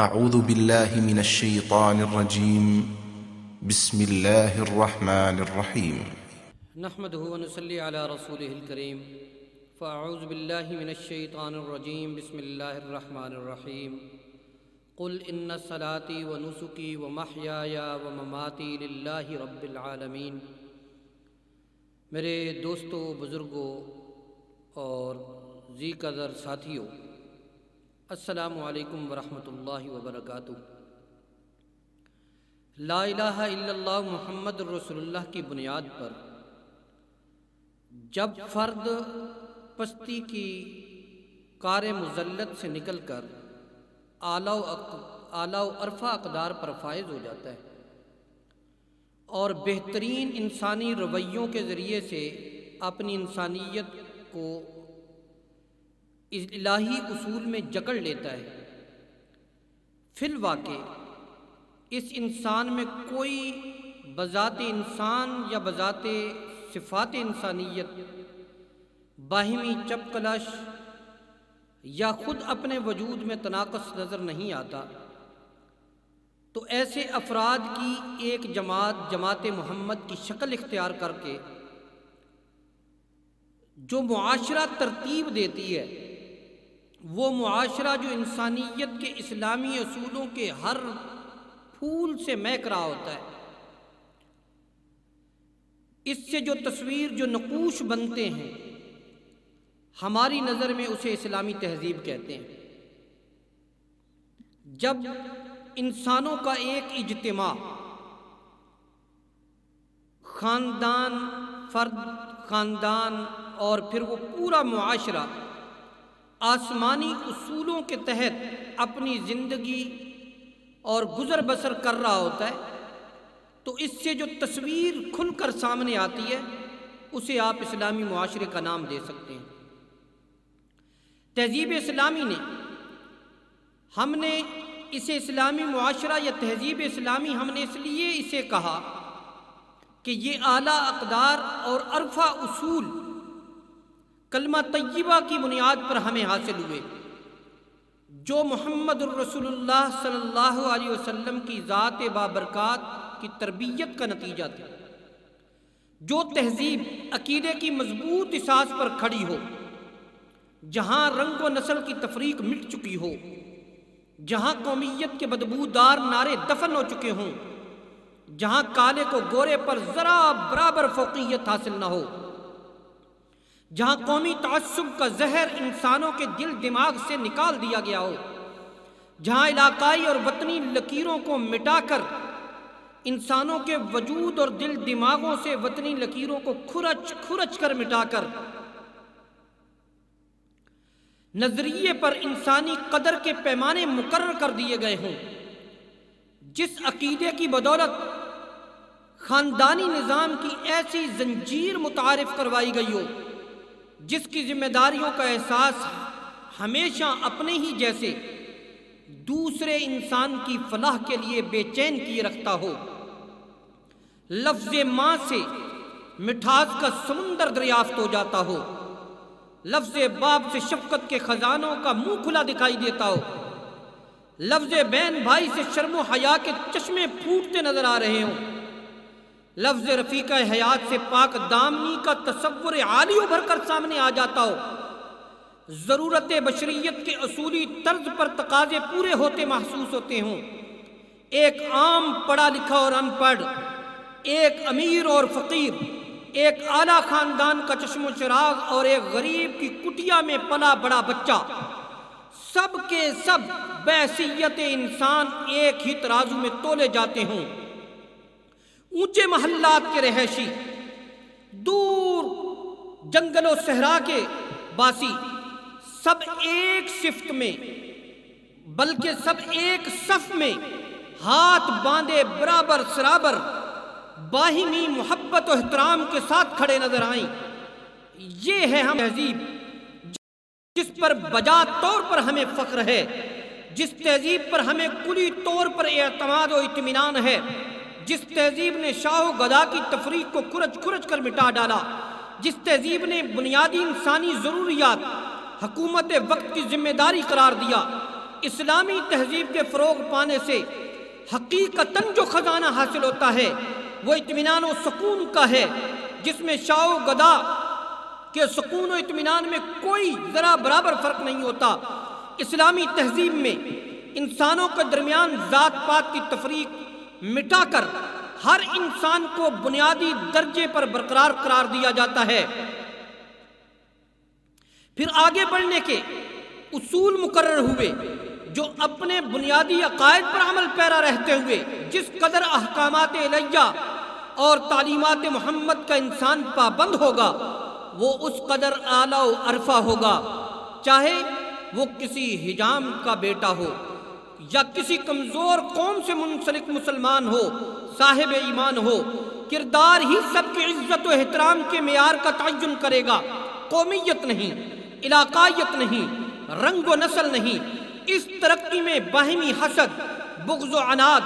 أعوذ بالله من الشيطان الرجيم. بسم الله الرحمن الرحيم. نحمده ونصلي على رسوله الكريم. فأعوذ بالله من الشيطان الرجيم. بسم الله الرحمن الرحيم. قل إن صلاتي ونسكي ومحياي ومماتي لله رب العالمين. میرے دوستوں بزرگوں اور ذی قدر ساتھیوں السلام علیکم ورحمۃ اللہ وبرکاتہ۔ لا الہ الا اللہ محمد رسول اللہ کی بنیاد پر جب فرد پستی کی کار مزلت سے نکل کر اعلیٰ اعلیٰ و عرفہ اقدار پر فائز ہو جاتا ہے اور بہترین انسانی رویوں کے ذریعے سے اپنی انسانیت کو الہی اصول میں جکڑ لیتا ہے۔ فی الواقع، اس انسان میں کوئی بذات انسان یا بذات صفات انسانیت، باہمی چپ کلش یا خود اپنے وجود میں تناقص نظر نہیں آتا۔ تو ایسے افراد کی ایک جماعت جماعت محمد کی شکل اختیار کر کے جو معاشرہ ترتیب دیتی ہے وہ معاشرہ جو انسانیت کے اسلامی اصولوں کے ہر پھول سے میک رہا ہوتا ہے، اس سے جو تصویر، جو نقوش بنتے ہیں، ہماری نظر میں اسے اسلامی تہذیب کہتے ہیں۔ جب انسانوں کا ایک اجتماع خاندان، فرد، خاندان اور پھر وہ پورا معاشرہ آسمانی اصولوں کے تحت اپنی زندگی اور گزر بسر کر رہا ہوتا ہے، تو اس سے جو تصویر کھل کر سامنے آتی ہے، اسے آپ اسلامی معاشرے کا نام دے سکتے ہیں۔ تہذیب اسلامی نے، ہم نے اسے اسلامی معاشرہ یا تہذیب اسلامی ہم نے اس لیے اسے کہا کہ یہ اعلیٰ اقدار اور عرفہ اصول کلمہ طیبہ کی بنیاد پر ہمیں حاصل ہوئے۔ جو محمد الرسول اللہ صلی اللہ علیہ وسلم کی ذات بابرکات کی تربیت کا نتیجہ تھا۔ جو تہذیب عقیدے کی مضبوط اساس پر کھڑی ہو، جہاں رنگ و نسل کی تفریق مٹ چکی ہو، جہاں قومیت کے بدبودار نعرے دفن ہو چکے ہوں، جہاں کالے کو گورے پر ذرا برابر فوقیت حاصل نہ ہو جہاں قومی تعصب کا زہر انسانوں کے دل دماغ سے نکال دیا گیا ہو، جہاں علاقائی اور وطنی لکیروں کو مٹا کر انسانوں کے وجود اور دل دماغوں سے وطنی لکیروں کو کھرچ کھرچ کر مٹا کر نظریے پر انسانی قدر کے پیمانے مقرر کر دیے گئے ہوں۔ جس عقیدے کی بدولت خاندانی نظام کی ایسی زنجیر متعارف کروائی گئی ہو جس کی ذمہ داریوں کا احساس ہمیشہ اپنے ہی جیسے دوسرے انسان کی فلاح کے لیے بے چین کیے رکھتا ہو۔ لفظ ماں سے مٹھاس کا سمندر دریافت ہو جاتا ہو۔ لفظ باپ سے شفقت کے خزانوں کا منہ کھلا دکھائی دیتا ہو۔ لفظ بین بھائی سے شرم و حیا کے چشمے پھوٹتے نظر آ رہے ہوں۔ لفظ رفیقہ حیات سے پاک دامنی کا تصور عالی ابھر کر سامنے آ جاتا ہو۔ ضرورت بشریت کے اصولی طرز پر تقاضے پورے ہوتے محسوس ہوتے ہوں۔ ایک عام پڑھا لکھا اور ان پڑھ، ایک امیر اور فقیر، ایک اعلیٰ خاندان کا چشم و چراغ اور ایک غریب کی کٹیا میں پلا بڑا بچہ۔ سب کے سب بیسیت انسان ایک ہی ترازو میں تولے جاتے ہوں۔ اونچے محلات کے رہائشی، دور جنگل و صحرا کے باسی، سب ایک صفت میں، بلکہ سب ایک صف میں ہاتھ باندھے برابر سرابر باہمی محبت و احترام کے ساتھ کھڑے نظر آئیں۔ یہ ہے ہم تہذیب، جس پر بجا طور پر ہمیں فخر ہے، جس تہذیب پر ہمیں کلی طور پر اعتماد و اطمینان ہے۔ جس تہذیب نے شاہ و گدا کی تفریق کو کھرچ کھرچ کر مٹا ڈالا، جس تہذیب نے بنیادی انسانی ضروریات، حکومت وقت کی ذمہ داری قرار دیا، اسلامی تہذیب کے فروغ پانے سے حقیقتاً جو خزانہ حاصل ہوتا ہے، وہ اطمینان و سکون کا ہے، جس میں شاو گدا کے سکون و اطمینان میں کوئی ذرا برابر فرق نہیں ہوتا۔ اسلامی تہذیب میں انسانوں کے درمیان ذات پات کی تفریق مٹا کر ہر انسان کو بنیادی درجے پر برقرار قرار دیا جاتا ہے۔ پھر آگے بڑھنے کے اصول مقرر ہوئے جو اپنے بنیادی عقائد پر عمل پیرا رہتے ہوئے، جس قدر احکامات علیہ اور تعلیمات محمد کا انسان پابند ہوگا، وہ اس قدر اعلیٰ و عرفہ ہوگا، چاہے وہ کسی حجام کا بیٹا ہو۔ یا کسی کمزور قوم سے منسلک مسلمان ہو، صاحب ایمان ہو، کردار ہی سب کی عزت و احترام کے معیار کا تعین کرے گا۔ قومیت نہیں، علاقائیت نہیں، رنگ و نسل نہیں۔ اس ترقی میں باہمی حسد، بغض و عناد،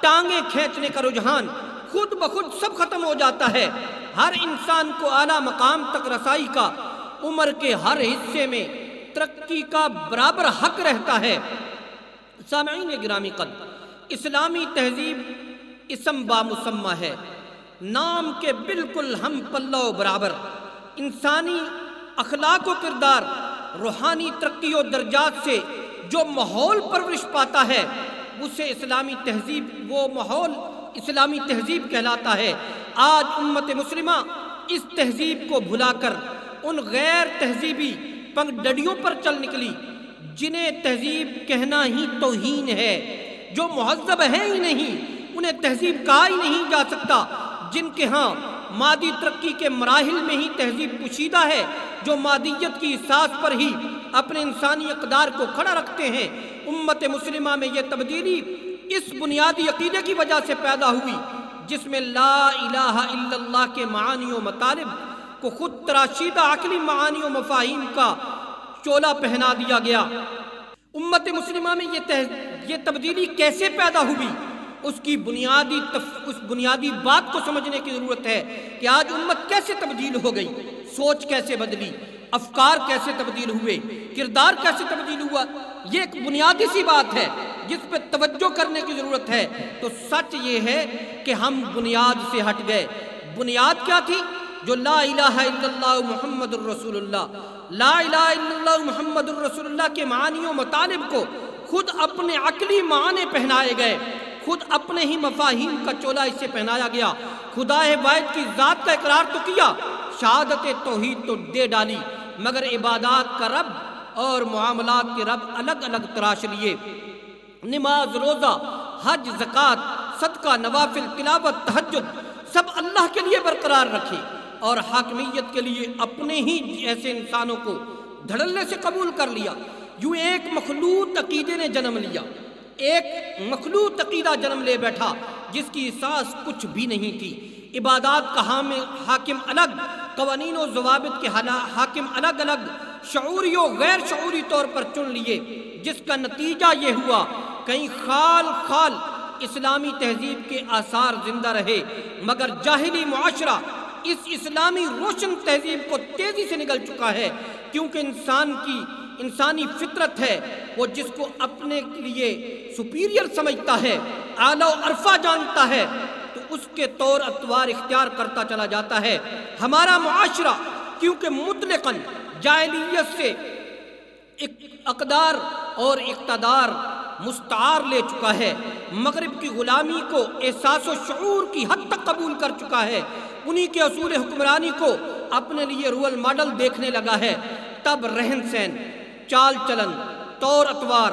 ٹانگیں کھینچنے کا رجحان خود بخود سب ختم ہو جاتا ہے۔ ہر انسان کو اعلیٰ مقام تک رسائی کا، عمر کے ہر حصے میں ترقی کا برابر حق رہتا ہے۔ سامعین گرامی قد، اسلامی تہذیب اسم بامسمہ ہے۔ نام کے بالکل ہم پلو برابر، انسانی اخلاق و کردار، روحانی ترقی و درجات سے جو ماحول پرورش پاتا ہے، اسے اسلامی تہذیب، وہ ماحول اسلامی تہذیب کہلاتا ہے۔ آج امت مسلمہ اس تہذیب کو بھلا کر، ان غیر تہذیبی پنگ ڈڈیوں پر چل نکلی۔ جنہیں تہذیب کہنا ہی توہین ہے، جو مہذب ہے ہی نہیں، انہیں تہذیب کہا ہی نہیں جا سکتا۔ جن کے ہاں مادی ترقی کے مراحل میں ہی تہذیب پوشیدہ ہے، جو مادیت کی احساس پر ہی اپنے انسانی اقدار کو کھڑا رکھتے ہیں۔ امت مسلمہ میں یہ تبدیلی اس بنیادی عقیدے کی وجہ سے پیدا ہوئی، جس میں لا الہ الا اللہ کے معانی و مطالب کو خود تراشیدہ عقلی معانی و مفاہیم کا چولا پہنا دیا گیا۔ امت مسلمہ میں یہ یہ تبدیلی کیسے پیدا ہوئی؟ اس کی بنیادی تف... اس بنیادی بات کو سمجھنے کی ضرورت ہے کہ آج امت کیسے تبدیل ہو گئی؟ سوچ کیسے بدلی؟ افکار کیسے تبدیل ہوئے؟ کردار کیسے تبدیل ہوا؟ یہ ایک بنیادی سی بات ہے جس پہ توجہ کرنے کی ضرورت ہے۔ تو سچ یہ ہے کہ ہم بنیاد سے ہٹ گئے۔ بنیاد کیا تھی؟ جو لا الہ الا اللہ محمد الرسول اللہ۔ لا الہ الا اللہ محمد الرسول اللہ کے معانی و مطالب کو خود اپنے عقلی معنی پہنائے گئے۔ خود اپنے ہی مفاہیم کا چولا اس سے پہنایا گیا۔ خدا واحد کی ذات کا اقرار تو کیا۔ شہادت توحید تو دے ڈالی۔ مگر عبادات کا رب اور معاملات کے رب الگ الگ تراش لیے۔ نماز، روزہ، حج، زکوٰۃ، صدقہ، نوافل، تلاوت، تہجد سب اللہ کے لیے برقرار رکھے۔ اور حاکمیت کے لیے اپنے ہی ایسے انسانوں کو دھڑلنے سے قبول کر لیا۔ یوں ایک مخلوط عقیدے نے جنم لیا۔ ایک مخلوط عقیدہ جنم لے بیٹھا جس کی احساس کچھ بھی نہیں تھی۔ عبادات کا حاکم الگ، قوانین و ضوابط کے حاکم الگ الگ، شعوری و غیر شعوری طور پر چن لیے۔ جس کا نتیجہ یہ ہوا، کہیں خال خال اسلامی تہذیب کے آثار زندہ رہے، مگر جاہلی معاشرہ اس اسلامی روشن تہذیب کو تیزی سے نگل چکا ہے، کیونکہ انسان کی انسانی فطرت ہے، وہ جس کو اپنے لیے سپیریئر سمجھتا ہے، اعلیٰ و عرفہ جانتا ہے، تو اس کے طور اتوار اختیار کرتا چلا جاتا ہے۔ ہمارا معاشرہ، کیونکہ مطلقاً جائلیت سے اقدار اور اقتدار مستعار لے چکا ہے، مغرب کی غلامی کو احساس و شعور کی حد تک قبول کر چکا ہے۔ انہی کے اصول حکمرانی کو اپنے لیے رول ماڈل دیکھنے لگا ہے۔ تب رہن سہن، چال چلن، طور اتوار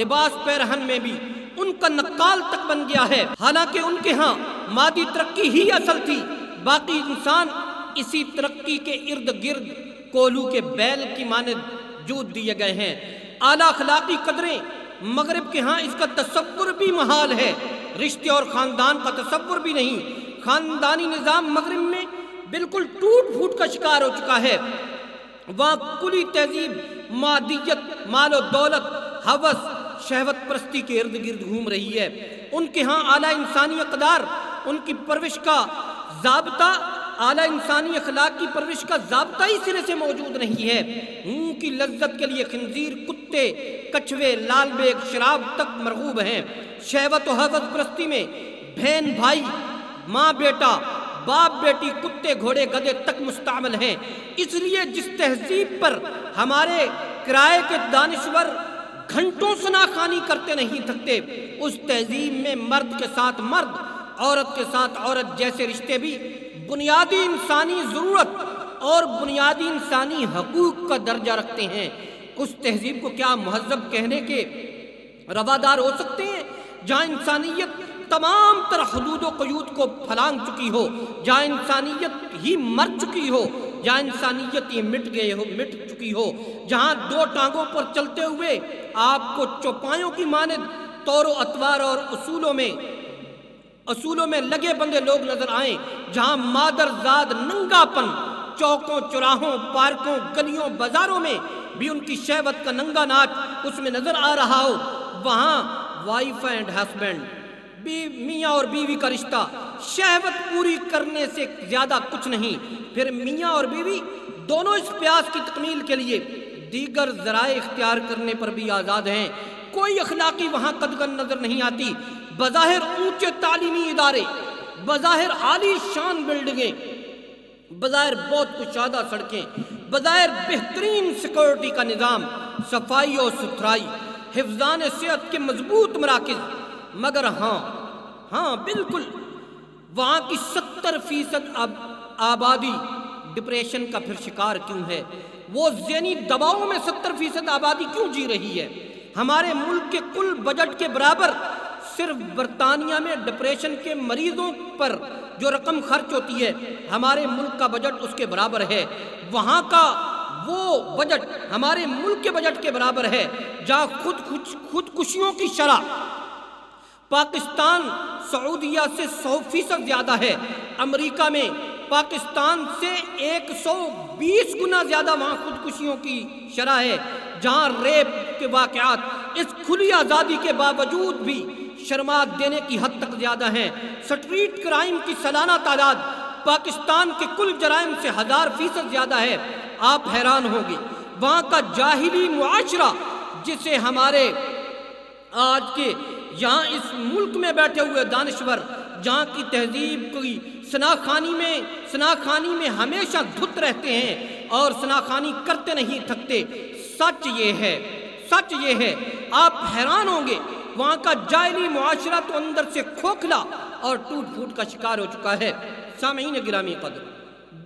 لباس پیرہن میں بھی ان کا نقال تک بن گیا ہے۔ حالانکہ ان کے ہاں مادی ترقی ہی اصل تھی۔ باقی انسان اسی ترقی کے ارد گرد کولو کے بیل کی مانند جود دیے گئے ہیں۔ اعلیٰ اخلاقی قدریں مغرب کے ہاں اس کا تصور بھی محال ہے۔ رشتے اور خاندان کا تصور بھی نہیں۔ خاندانی نظام مغرب میں بالکل ٹوٹ پھوٹ کا شکار ہو چکا ہے۔ وہاں کلی تہذیب، مادیت، مال و دولت، حوث، شہوت پرستی کے ارد گرد گھوم رہی ہے۔ ان کے ہاں اعلیٰ انسانی اقدار، ان کی پرورش کا ضابطہ، اعلیٰ انسانی اخلاق کی پرورش کا ضابطہ ہی سرے سے موجود نہیں ہے۔ منہ کی لذت کے لیے خنزیر، کتے، کچھوے، لال بیگ، شراب تک مرغوب ہیں۔ شہوت و حوث پرستی میں بہن بھائی ماں بیٹا، باپ بیٹی کتے گھوڑے گدے تک مستعمل ہیں۔ اس لیے جس تہذیب پر ہمارے کرائے کے دانشور گھنٹوں سنا خانی کرتے نہیں تھکتے، اس تہذیب میں مرد کے ساتھ مرد، عورت کے ساتھ عورت جیسے رشتے بھی بنیادی انسانی ضرورت اور بنیادی انسانی حقوق کا درجہ رکھتے ہیں۔ اس تہذیب کو کیا مہذب کہنے کے روادار ہو سکتے ہیں جہاں انسانیت تمام تر حدود و قیود کو پھلانگ چکی ہو، جہاں انسانیت ہی مر چکی ہو، جہاں انسانیت ہی مٹ گئے ہو، مٹ چکی ہو، جہاں دو ٹانگوں پر چلتے ہوئے آپ کو چوپایوں کی مانند طور و اتوار اور اصولوں میں اصولوں میں لگے بندے لوگ نظر آئیں، جہاں مادر زاد ننگا پن چوکوں، چراہوں، پارکوں، گلیوں، بازاروں میں بھی ان کی شہوت کا ننگا ناچ اس میں نظر آ رہا ہو۔ وہاں وائف اینڈ ہسبینڈ میاں اور بیوی کا رشتہ۔ شہوت پوری کرنے سے زیادہ کچھ نہیں۔ پھر میاں اور بیوی دونوں اس پیاس کی تکمیل کے لیے دیگر ذرائع اختیار کرنے پر بھی آزاد ہیں۔ کوئی اخلاقی وہاں قدگن نظر نہیں آتی۔ بظاہر اونچے تعلیمی ادارے، بظاہر عالی شان بلڈنگیں، بظاہر بہت کشادہ سڑکیں، بظاہر بہترین سیکورٹی کا نظام، صفائی اور ستھرائی، حفظان صحت کے مضبوط مراکز۔ مگر ہاں ہاں بالکل۔ وہاں کی ستر فیصد آبادی ڈپریشن کا پھر شکار کیوں ہے؟ وہ ذہنی دباؤ میں ستر فیصد آبادی کیوں جی رہی ہے؟ ہمارے ملک کے کل بجٹ کے برابر صرف برطانیہ میں ڈپریشن کے مریضوں پر جو رقم خرچ ہوتی ہے، ہمارے ملک کا بجٹ اس کے برابر ہے۔ وہاں کا وہ بجٹ ہمارے ملک کے بجٹ کے برابر ہے، جہاں خود خود کشیوں کی شرح پاکستان سعودیہ سے سو فیصد زیادہ ہے، امریکہ میں پاکستان سے ایک سو بیس گنا زیادہ وہاں خودکشیوں کی شرح ہے، جہاں ریپ کے واقعات اس کھلی آزادی کے باوجود بھی شرمات دینے کی حد تک زیادہ ہیں۔ سٹریٹ کرائم کی سالانہ تعداد پاکستان کے کل جرائم سے ہزار فیصد زیادہ ہے۔ آپ حیران ہوں گے، وہاں کا جاہلی معاشرہ، جسے ہمارے آج کے یہاں اس ملک میں بیٹھے ہوئے دانشور، جہاں کی تہذیب کی سناخانی میں سناخانی میں ہمیشہ دھت رہتے ہیں اور سناخانی کرتے نہیں، تھکتے۔ سچ یہ ہے، سچ یہ ہے، آپ حیران ہوں گے۔ وہاں کا جائلی معاشرہ تو اندر سے کھوکھلا اور ٹوٹ پھوٹ کا شکار ہو چکا ہے۔ سامعین گرامی قدر،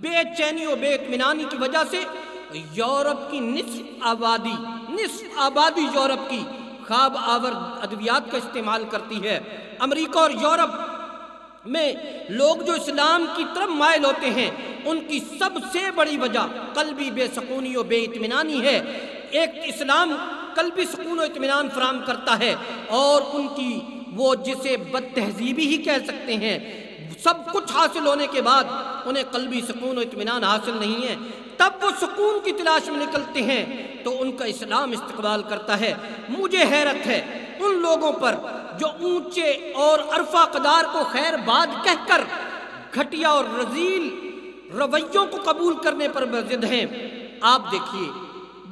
بے چینی و بے اطمینانی کی وجہ سے یورپ کی نصف آبادی نصف آبادی یورپ کی خواب آور ادویات کا استعمال کرتی ہے۔ امریکہ اور یورپ میں لوگ جو اسلام کی طرف مائل ہوتے ہیں، ان کی سب سے بڑی وجہ قلبی بے سکونی و بے اطمینانی ہے۔ ایک اسلام قلبی سکون و اطمینان فراہم کرتا ہے اور ان کی وہ جسے بد تہذیبی ہی کہہ سکتے ہیں۔ سب کچھ حاصل ہونے کے بعد انہیں قلبی سکون و اطمینان حاصل نہیں ہے۔ تب وہ سکون کی تلاش میں نکلتے ہیں تو ان کا اسلام استقبال کرتا ہے۔ مجھے حیرت ہے ان لوگوں پر جو اونچے اور عرفہ قدار کو خیر باد کہہ کر گھٹیا اور رزیل رویوں کو قبول کرنے پر بزد ہیں۔ آپ دیکھیے،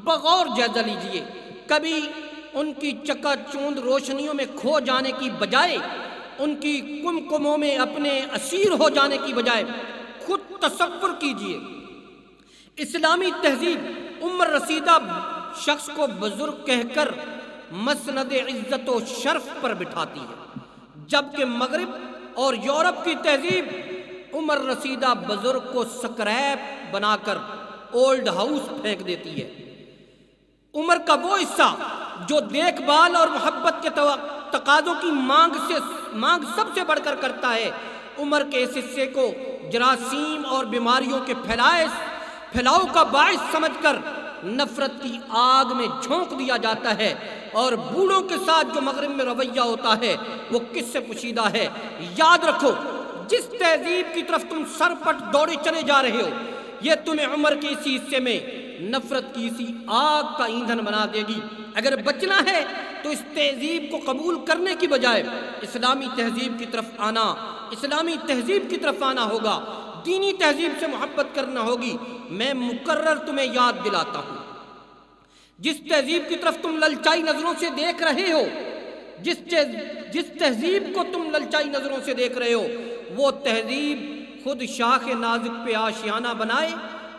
بغور جائزہ لیجیے۔ کبھی ان کی چکا چوند روشنیوں میں کھو جانے کی بجائے، ان کی کم کموں میں اپنے اسیر ہو جانے کی بجائے خود تصور کیجیے۔ اسلامی تہذیب عمر رسیدہ شخص کو بزرگ کہہ کر مسند عزت و شرف پر بٹھاتی ہے۔ جبکہ مغرب اور یورپ کی تہذیب عمر رسیدہ بزرگ کو سکریپ بنا کر اولڈ ہاؤس پھینک دیتی ہے۔ عمر کا وہ حصہ جو دیکھ بھال اور محبت کے تقاضوں کی مانگ سے مانگ سب سے بڑھ کر کرتا ہے، عمر کے اس حصے کو جراثیم اور بیماریوں کے پھیلائے پھیلاؤ کا باعث سمجھ کر نفرت کی آگ میں جھونک دیا جاتا ہے اور بوڑھوں کے ساتھ جو مغرب میں رویہ ہوتا ہے، وہ کس سے پوشیدہ ہے؟ یاد رکھو، جس تہذیب کی طرف تم سر پٹ دوڑے چلے جا رہے ہو، یہ تمہیں عمر کے اسی حصے میں نفرت کی اسی آگ کا ایندھن بنا دے گی۔ اگر بچنا ہے تو اس تہذیب کو قبول کرنے کی بجائے اسلامی تہذیب کی طرف آنا، اسلامی تہذیب کی طرف آنا ہوگا۔ دینی تہذیب سے محبت کرنا ہوگی، میں مقرر تمہیں یاد دلاتا ہوں۔ جس تہذیب کی طرف تم للچائی نظروں سے دیکھ رہے ہو، جس جس تہذیب کو تم للچائی نظروں سے دیکھ رہے ہو، وہ تہذیب خود شاخ نازک پہ آشیانہ بنائے،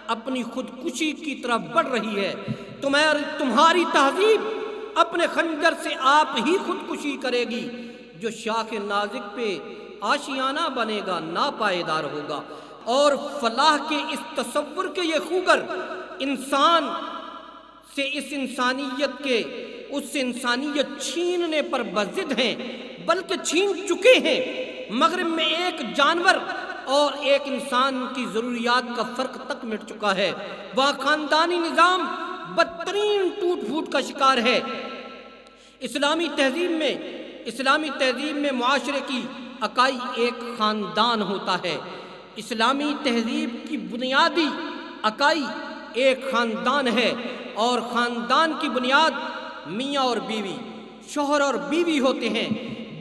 اپنی خودکشی کی طرف بڑھ رہی ہے۔ تمہاری تمہاری تہذیب اپنے خنجر سے آپ ہی خودکشی کرے گی، جو شاخ نازک پہ آشیانہ بنے گا، ناپائیدار ہوگا۔ اور فلاح کے اس تصور کے یہ خوگر انسان سے اس انسانیت کے، اس انسانیت چھیننے پر بزد ہیں، بلکہ چھین چکے ہیں۔ مغرب میں ایک جانور اور ایک انسان کی ضروریات کا فرق تک مٹ چکا ہے۔ وہاں خاندانی نظام بدترین ٹوٹ پھوٹ کا شکار ہے۔ اسلامی تہذیب میں، اسلامی تہذیب میں معاشرے کی اکائی ایک خاندان ہوتا ہے۔ اسلامی تہذیب کی بنیادی اکائی ایک خاندان ہے اور خاندان کی بنیاد میاں اور بیوی، شوہر اور بیوی ہوتے ہیں،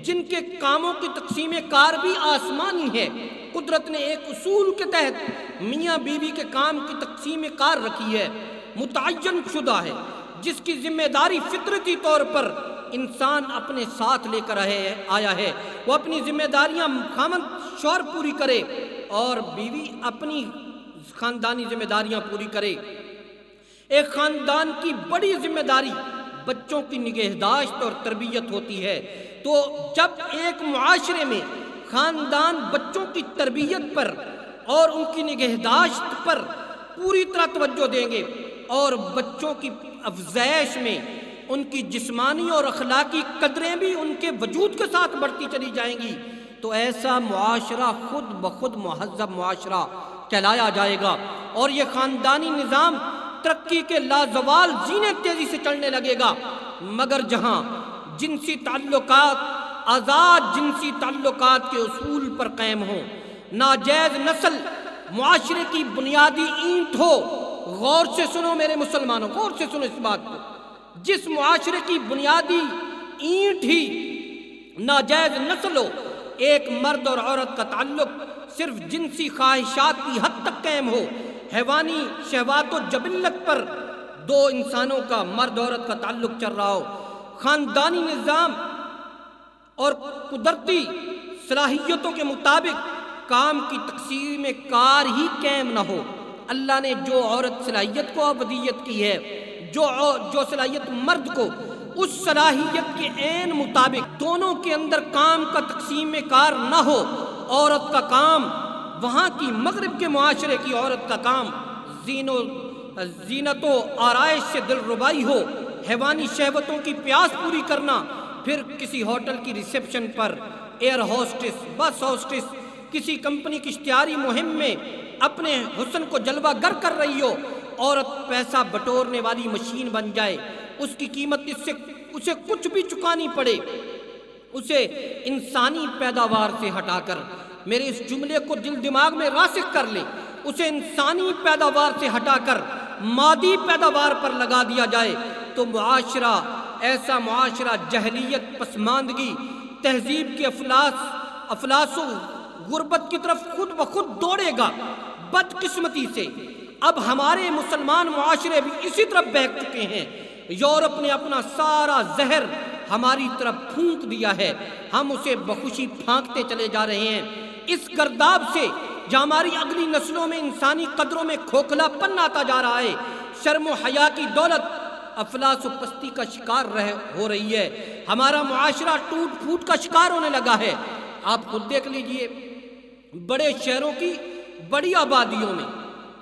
جن کے کاموں کی تقسیم کار بھی آسمانی ہے۔ قدرت نے ایک اصول کے تحت میاں بیوی کے کام کی تقسیم کار رکھی ہے۔ متعین شدہ ہے، جس کی ذمہ داری فطرتی طور پر انسان اپنے ساتھ لے کر آیا ہے۔ وہ اپنی ذمہ داریاں خامن شور پوری کرے۔ اور بیوی اپنی خاندانی ذمہ داریاں پوری کرے۔ ایک خاندان کی بڑی ذمہ داری بچوں کی نگہداشت اور تربیت ہوتی ہے۔ تو جب ایک معاشرے میں خاندان بچوں کی تربیت پر اور ان کی نگہداشت پر پوری طرح توجہ دیں گے اور بچوں کی افزائش میں ان کی جسمانی اور اخلاقی قدریں بھی ان کے وجود کے ساتھ بڑھتی چلی جائیں گی تو ایسا معاشرہ خود بخود مہذب معاشرہ کہلایا جائے گا۔ اور یہ خاندانی نظام ترقی کے لازوال زینے تیزی سے چلنے لگے گا۔ مگر جہاں جنسی تعلقات، آزاد جنسی تعلقات کے اصول پر قائم ہوں، ناجائز نسل معاشرے کی بنیادی اینٹ ہو، غور سے سنو میرے مسلمانوں، غور سے سنو اس بات کو۔ جس معاشرے کی بنیادی اینٹ ہی ناجائز نسل ہو ایک مرد اور عورت کا تعلق صرف جنسی خواہشات کی حد تک قائم ہو۔ حیوانی شہوات و جبلت پر دو انسانوں کا مرد عورت کا تعلق چل رہا ہو۔ خاندانی نظام اور قدرتی صلاحیتوں کے مطابق کام کی تقسیم میں کار ہی قائم نہ ہو۔ اللہ نے جو عورت صلاحیت کو، ابدیت کی ہے، جو جو صلاحیت مرد کو اس صلاحیت کے عین مطابق دونوں کے اندر کام کا تقسیم کار نہ ہو، عورت کا کام وہاں کی مغرب کے معاشرے کی عورت کا کام زین و زینت و آرائش سے دل ربائی ہو، حیوانی شہوتوں کی پیاس پوری کرنا، پھر کسی ہوٹل کی ریسیپشن پر ایئر ہوسٹس، بس ہوسٹس، کسی کمپنی کی اشتہاری مہم میں اپنے حسن کو جلوہ گر کر رہی ہو، عورت پیسہ بٹورنے والی مشین بن جائے اس کی قیمت اس سے اسے کچھ بھی چکانی پڑے۔ اسے انسانی پیداوار سے ہٹا کر میرے اس جملے کو دل دماغ میں راسک کر لے۔ اسے انسانی پیداوار سے ہٹا کر مادی پیداوار پر لگا دیا جائے تو معاشرہ ایسا معاشرہ جہلیت، پسماندگی، تہذیب کے افلاس افلاس و غربت کی طرف خود بخود دوڑے گا بدقسمتی سے۔ اب ہمارے مسلمان معاشرے بھی اسی طرف بہک چکے ہیں۔ یورپ نے اپنا سارا زہر ہماری طرف پھونک دیا ہے۔ ہم اسے بخوشی پھانکتے چلے جا رہے ہیں۔ اس گرداب سے جو ہماری اگلی نسلوں میں انسانی قدروں میں کھوکھلا پن آتا جا رہا ہے، شرم و حیا کی دولت افلاس و پستی کا شکار رہ ہو رہی ہے۔ ہمارا معاشرہ ٹوٹ پھوٹ کا شکار ہونے لگا ہے۔ آپ خود دیکھ لیجیے، بڑے شہروں کی بڑی آبادیوں میں،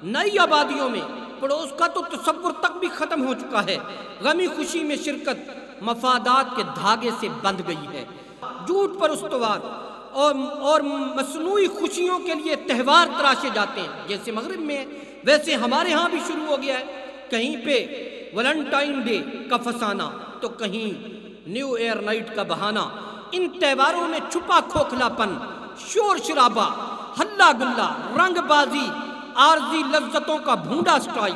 نئی آبادیوں میں پڑوس کا تو تصور تک بھی ختم ہو چکا ہے۔ غمی خوشی میں شرکت مفادات کے دھاگے سے بند گئی ہے۔ جھوٹ پر استوار اور اور مصنوعی خوشیوں کے لیے تہوار تراشے جاتے ہیں۔ جیسے مغرب میں، ویسے ہمارے ہاں بھی شروع ہو گیا ہے۔ کہیں پہ ولنٹائن ڈے کا فسانہ، تو کہیں نیو ایئر نائٹ کا بہانہ۔ ان تہواروں میں چھپا کھوکھلا پن شور شرابہ ہلا گلا رنگ بازی عارضی لذتوں کا بھونڈا سٹائی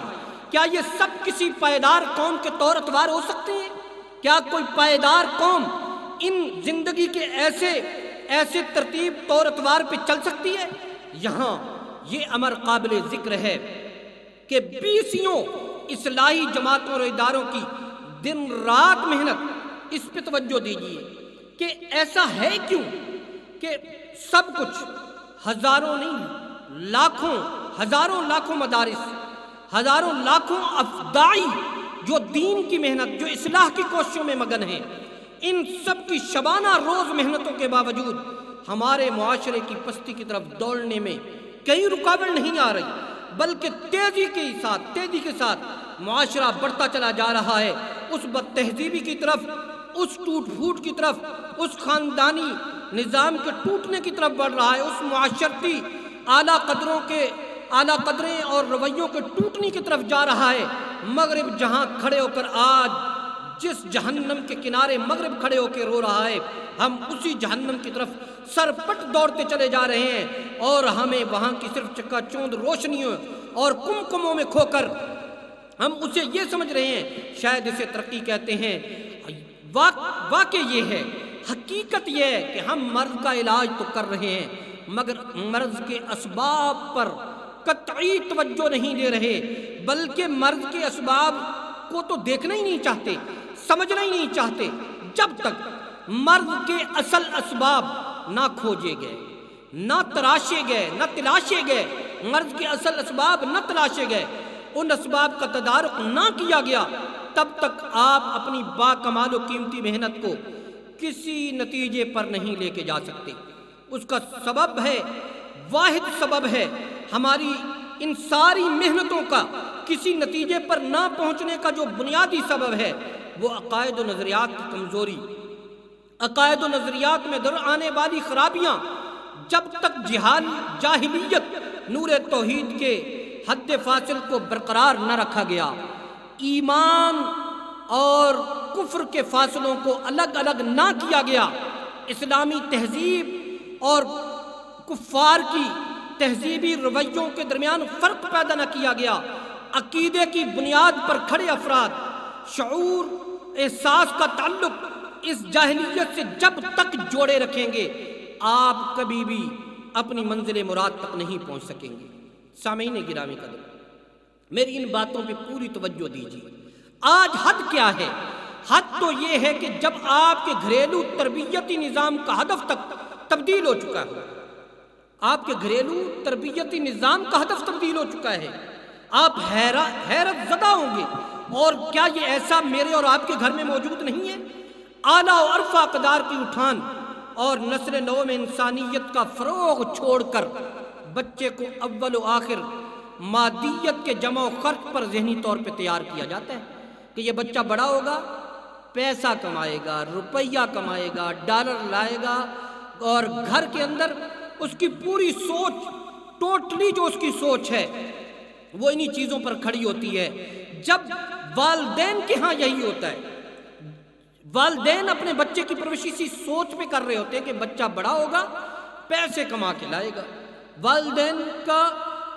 کیا یہ سب کسی پائیدار قوم کے طور اتوار ہو سکتے ہیں؟ کیا کوئی پائیدار قوم ان زندگی کے ایسے ایسے ترتیب طور اتوار پہ چل سکتی ہے؟ یہاں یہ امر قابل ذکر ہے کہ بیسیوں اصلاحی جماعتوں اور اداروں کی دن رات محنت اس پہ توجہ دیجیے کہ ایسا ہے کیوں کہ سب کچھ ہزاروں نہیں، لاکھوں ہزاروں لاکھوں مدارس، ہزاروں لاکھوں افدائی جو دین کی محنت، جو اصلاح کی کوششوں میں مگن ہیں۔ ان سب کی شبانہ روز محنتوں کے باوجود ہمارے معاشرے کی پستی کی طرف دوڑنے میں کئی رکاوٹ نہیں آ رہی، بلکہ تیزی کے ساتھ، تیزی کے ساتھ معاشرہ بڑھتا چلا جا رہا ہے۔ اس بد تہذیبی کی طرف، اس ٹوٹ پھوٹ کی طرف، اس خاندانی نظام کے ٹوٹنے کی طرف بڑھ رہا ہے۔ اس معاشرتی اعلیٰ قدروں کے اعلیٰ قدریں اور رویوں کے ٹوٹنے کی طرف جا رہا ہے۔ مغرب جہاں کھڑے ہو کر آج جس جہنم کے کنارے مغرب کھڑے ہو کے رو رہا ہے، ہم اسی جہنم کی طرف سرپٹ دوڑتے چلے جا رہے ہیں اور ہمیں وہاں کی صرف چکا چوند روشنیوں اور کم کموں میں کھو کر ہم اسے یہ سمجھ رہے ہیں، شاید اسے ترقی کہتے ہیں۔ واقع یہ ہے، حقیقت یہ ہے کہ ہم مرض کا علاج تو کر رہے ہیں، مگر مرض کے اسباب پر قطعی توجہ نہیں دے رہے، بلکہ مرض کے اسباب کو تو دیکھنا ہی نہیں چاہتے، سمجھنا ہی نہیں چاہتے، جب تک مرض کے اصل اسباب نہ کھوجے گئے، نہ تراشے گئے، نہ تلاشے گئے، مرض کے اصل اسباب نہ تلاشے گئے، ان اسباب کا تدارک نہ کیا گیا، تب تک آپ اپنی با کمال و قیمتی محنت کو کسی نتیجے پر نہیں لے کے جا سکتے۔ اس کا سبب ہے، واحد سبب ہے ہماری ان ساری محنتوں کا کسی نتیجے پر نہ پہنچنے کا جو بنیادی سبب ہے، وہ عقائد و نظریات کی کمزوری۔ عقائد و نظریات میں در آنے والی خرابیاں، جب تک جہال جاہلیت نور توحید کے حد فاصل کو برقرار نہ رکھا گیا، ایمان اور کفر کے فاصلوں کو الگ الگ نہ کیا گیا، اسلامی تہذیب اور کفار کی تہذیبی رویوں کے درمیان فرق پیدا نہ کیا گیا۔ عقیدے کی بنیاد پر کھڑے افراد، شعور، احساس کا تعلق اس جاہلیت سے جب تک جوڑے رکھیں گے، آپ کبھی بھی اپنی منزل مراد تک نہیں پہنچ سکیں گے۔ سامعین گرامی قدر، میری ان باتوں پہ پوری توجہ دیجیے۔ آج حد کیا ہے؟ حد تو یہ ہے کہ جب آپ کے گھریلو تربیتی نظام کا ہدف تک تبدیل ہو چکا ہے آپ کے گھریلو تربیتی نظام کا ہدف تبدیل ہو چکا ہے۔ آپ حیرت زدہ ہوں گے۔ اور کیا یہ ایسا میرے اور آپ کے گھر میں موجود نہیں ہے؟ اعلیٰ و عرفہ اقدار کی اٹھان اور نسل نو میں انسانیت کا فروغ چھوڑ کر بچے کو اول و آخر مادیت کے جمع و خرچ پر ذہنی طور پہ تیار کیا جاتا ہے کہ یہ بچہ بڑا ہوگا، پیسہ کمائے گا، روپیہ کمائے گا، ڈالر لائے گا اور گھر کے اندر اس کی پوری سوچ ٹوٹلی جو اس کی سوچ ہے، وہ انہی چیزوں پر کھڑی ہوتی ہے۔ جب والدین کے ہاں یہی ہوتا ہے، والدین اپنے بچے کی پرورش اسی سوچ میں کر رہے ہوتے ہیں کہ بچہ بڑا ہوگا، پیسے کما کے لائے گا۔ والدین کا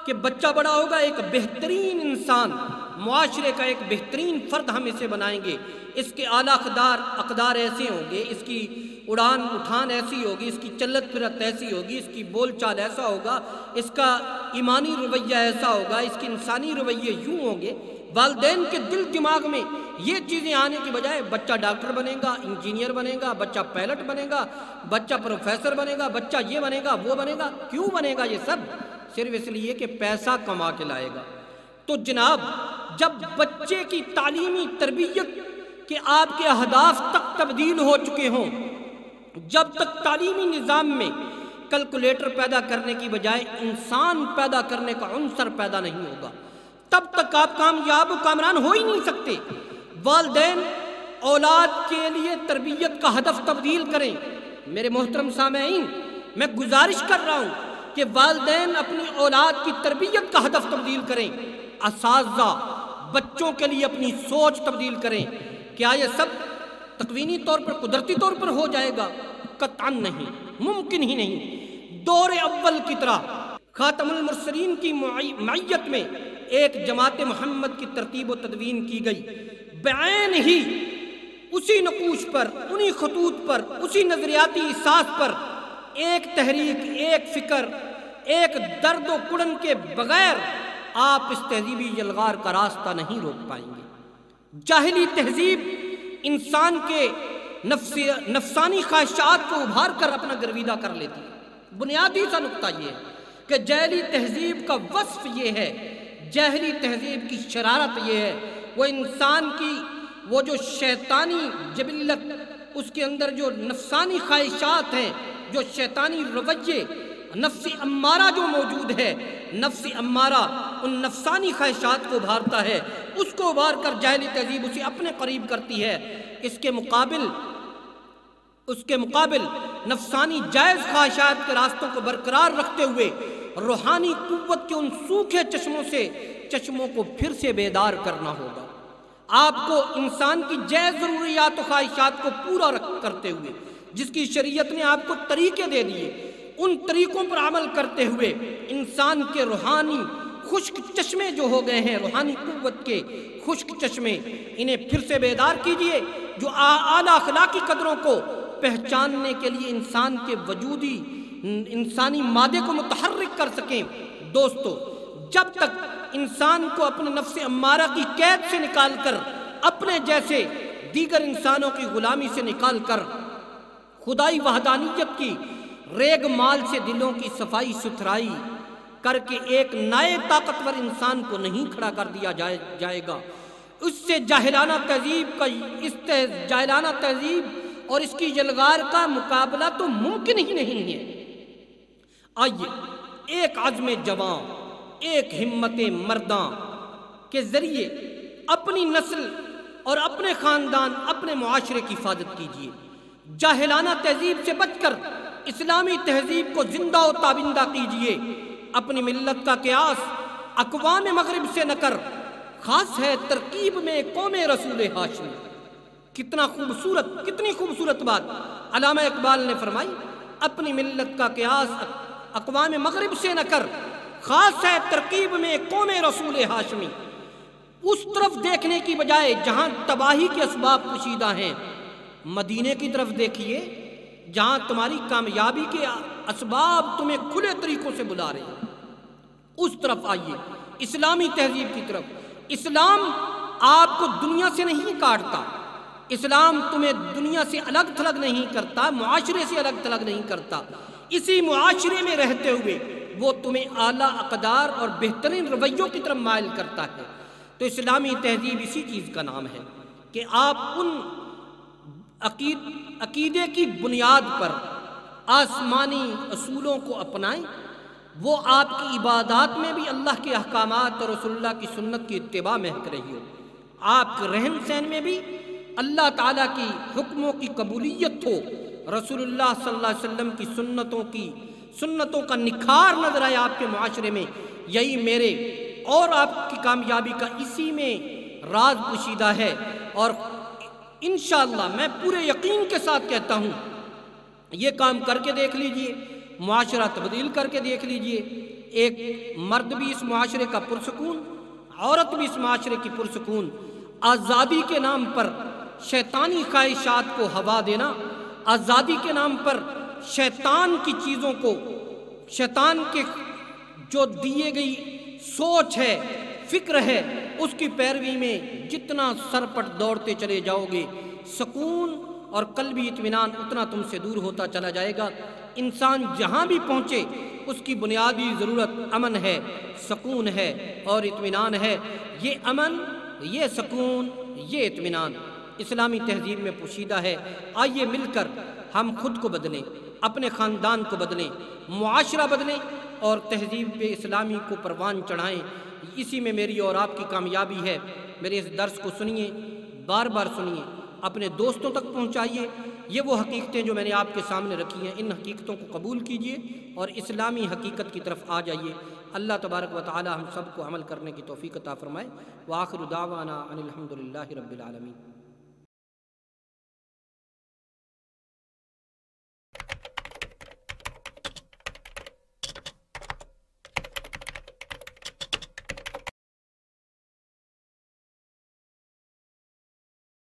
کہ بچہ بڑا ہوگا ایک بہترین انسان۔ معاشرے کا ایک بہترین فرد ہم اسے بنائیں گے۔ اس کے اعلیٰ اقدار اقدار ایسے ہوں گے، اس کی اڑان اٹھان ایسی ہوگی، اس کی چلت پھرت ایسی ہوگی، اس کی بول چال ایسا ہوگا، اس کا ایمانی رویہ ایسا ہوگا، اس کی انسانی رویے یوں ہوں گے۔ والدین کے دل دماغ میں یہ چیزیں آنے کی بجائے بچہ ڈاکٹر بنے گا، انجینئر بنے گا، بچہ پائلٹ بنے گا، بچہ پروفیسر بنے گا، بچہ یہ بنے گا، وہ بنے گا، کیوں بنے گا یہ سب؟ صرف اس لیے کہ پیسہ کما کے لائے گا۔ تو جناب، جب بچے کی تعلیمی تربیت کے آپ کے اہداف تک تبدیل ہو چکے ہوں، جب تک تعلیمی نظام میں کیلکولیٹر پیدا کرنے کی بجائے انسان پیدا کرنے کا عنصر پیدا نہیں ہوگا، تب تک آپ کامیاب و کامران ہو ہی نہیں سکتے۔ والدین، اولاد کے لیے تربیت کا ہدف تبدیل کریں۔ میرے محترم سامعین، میں گزارش کر رہا ہوں کہ والدین اپنی اولاد کی تربیت کا ہدف تبدیل کریں۔ اساتذہ بچوں کے لیے اپنی سوچ تبدیل کریں کیا یہ سب تقوینی طور پر، قدرتی طور پر ہو جائے گا؟ قطعا نہیں، ممکن ہی نہیں۔ دور اول کی طرح خاتم المرسلین کی معیت میں ایک جماعت محمد کی ترتیب و تدوین کی گئی۔ بعین ہی اسی نقوش پر، انہی خطوط پر، اسی نظریاتی احساس پر ایک تحریک، ایک فکر، ایک درد و کڑن کے بغیر آپ اس تہذیبی یلغار کا راستہ نہیں روک پائیں گے۔ جاہلی تہذیب انسان کے نفسی نفسانی خواہشات کو ابھار کر اپنا گرویدہ کر لیتی ہے۔ بنیادی سا نقطہ یہ ہے کہ جہلی تہذیب کا وصف یہ ہے جہلی تہذیب کی شرارت یہ ہے، وہ انسان کی وہ جو شیطانی جبلت، اس کے اندر جو نفسانی خواہشات ہیں، جو شیطانی رویے نفسی امارہ جو موجود ہے نفسی امارہ ان نفسانی خواہشات کو ابھارتا ہے، اس کو ابھار کر جاہلی تہذیب اسے اپنے قریب کرتی ہے۔ اس کے مقابل، اس کے مقابل نفسانی جائز خواہشات کے راستوں کو برقرار رکھتے ہوئے، روحانی قوت کے ان سوکھے چشموں سے، چشموں کو پھر سے بیدار کرنا ہوگا۔ آپ کو انسان کی جائز ضروریات و خواہشات کو پورا کرتے ہوئے، جس کی شریعت نے آپ کو طریقے دے دیے ان طریقوں پر عمل کرتے ہوئے انسان کے روحانی خشک چشمے جو ہو گئے ہیں، روحانی قوت کے خشک چشمے، انہیں پھر سے بیدار کیجیے جو اعلیٰ اخلاقی قدروں کو پہچاننے کے لیے انسان کے وجودی، انسانی مادے کو متحرک کر سکیں۔ دوستو، جب تک انسان کو اپنے نفس امارہ کی قید سے نکال کر، اپنے جیسے دیگر انسانوں کی غلامی سے نکال کر، خدائی وحدانیت کی ریگ مال سے دلوں کی صفائی ستھرائی کر کے ایک نئے طاقتور انسان کو نہیں کھڑا کر دیا جائے جائے گا۔ اس سے جاہلانہ تہذیب کا اس جاہلانہ تہذیب اور اس کی جلغار کا مقابلہ تو ممکن ہی نہیں ہے۔ آئیے ایک عزم جوان، ایک ہمت مرداں کے ذریعے اپنی نسل اور اپنے خاندان، اپنے معاشرے کی حفاظت کیجیے۔ جاہلانہ تہذیب سے بچ کر اسلامی تہذیب کو زندہ و تابندہ کیجیے۔ اپنی ملت کا قیاس اقوام مغرب سے نہ کر۔ خاص ہے ترکیب میں قوم رسول ہاشمی۔ کتنا خوبصورت، کتنی خوبصورت بات۔ علامہ اقبال نے فرمائی، اپنی ملت کا قیاس اقوام مغرب سے نہ کر۔ خاص ہے ترکیب میں قوم رسول ہاشمی۔ اس طرف دیکھنے کی بجائے جہاں تباہی کے اسباب پوشیدہ ہیں مدینے کی طرف دیکھیے۔ جہاں تمہاری کامیابی کے اسباب تمہیں کھلے طریقوں سے بلا رہے ہیں۔ اس طرف آئیے، اسلامی تہذیب کی طرف۔ اسلام آپ کو دنیا سے نہیں کاٹتا۔ اسلام تمہیں دنیا سے الگ تھلگ نہیں کرتا، معاشرے سے الگ تھلگ نہیں کرتا۔ اسی معاشرے میں رہتے ہوئے وہ تمہیں اعلیٰ اقدار اور بہترین رویوں کی طرف مائل کرتا ہے۔ تو اسلامی تہذیب اسی چیز کا نام ہے کہ آپ ان عقید عقیدے کی بنیاد پر آسمانی اصولوں کو اپنائیں، وہ آپ کی عبادات میں بھی اللہ کے احکامات اور رسول اللہ کی سنت کی اتباع مہک رہی ہو۔ آپ کے رہن سہن میں بھی اللہ تعالیٰ کی حکموں کی قبولیت ہو۔ رسول اللہ صلی اللہ علیہ وسلم کی سنتوں کی سنتوں کا نکھار نظر آئے آپ کے معاشرے میں۔ یہی میرے اور آپ کی کامیابی کا اسی میں راز پوشیدہ ہے۔ اور انشاءاللہ میں پورے یقین کے ساتھ کہتا ہوں، یہ کام کر کے دیکھ لیجیے، معاشرہ تبدیل کر کے دیکھ لیجیے۔ ایک مرد بھی اس معاشرے کا پرسکون، عورت بھی اس معاشرے کی پرسکون۔ آزادی کے نام پر شیطانی خواہشات کو ہوا دینا، آزادی کے نام پر شیطان کی چیزوں کو، شیطان کے جو دیے گئی سوچ ہے، فکر ہے اس کی پیروی میں جتنا سرپٹ دوڑتے چلے جاؤ گے، سکون اور قلبی اطمینان اتنا تم سے دور ہوتا چلا جائے گا۔ انسان جہاں بھی پہنچے، اس کی بنیادی ضرورت امن ہے، سکون ہے اور اطمینان ہے۔ یہ امن، یہ سکون، یہ اطمینان۔ اسلامی تہذیب میں پوشیدہ ہے۔ آئیے مل کر ہم خود کو بدلیں، اپنے خاندان کو بدلیں، معاشرہ بدلیں اور تہذیب پہ اسلامی کو پروان چڑھائیں۔ اسی میں میری اور آپ کی کامیابی ہے۔ میرے اس درس کو سنیے، بار بار سنیے، اپنے دوستوں تک پہنچائیے۔ یہ وہ حقیقتیں جو میں نے آپ کے سامنے رکھی ہیں، ان حقیقتوں کو قبول کیجیے اور اسلامی حقیقت کی طرف آ جائیے۔ اللہ تبارک و تعالی ہم سب کو عمل کرنے کی توفیق عطا فرمائے۔ وآخر دعوانا ان الحمدللہ رب العالمین۔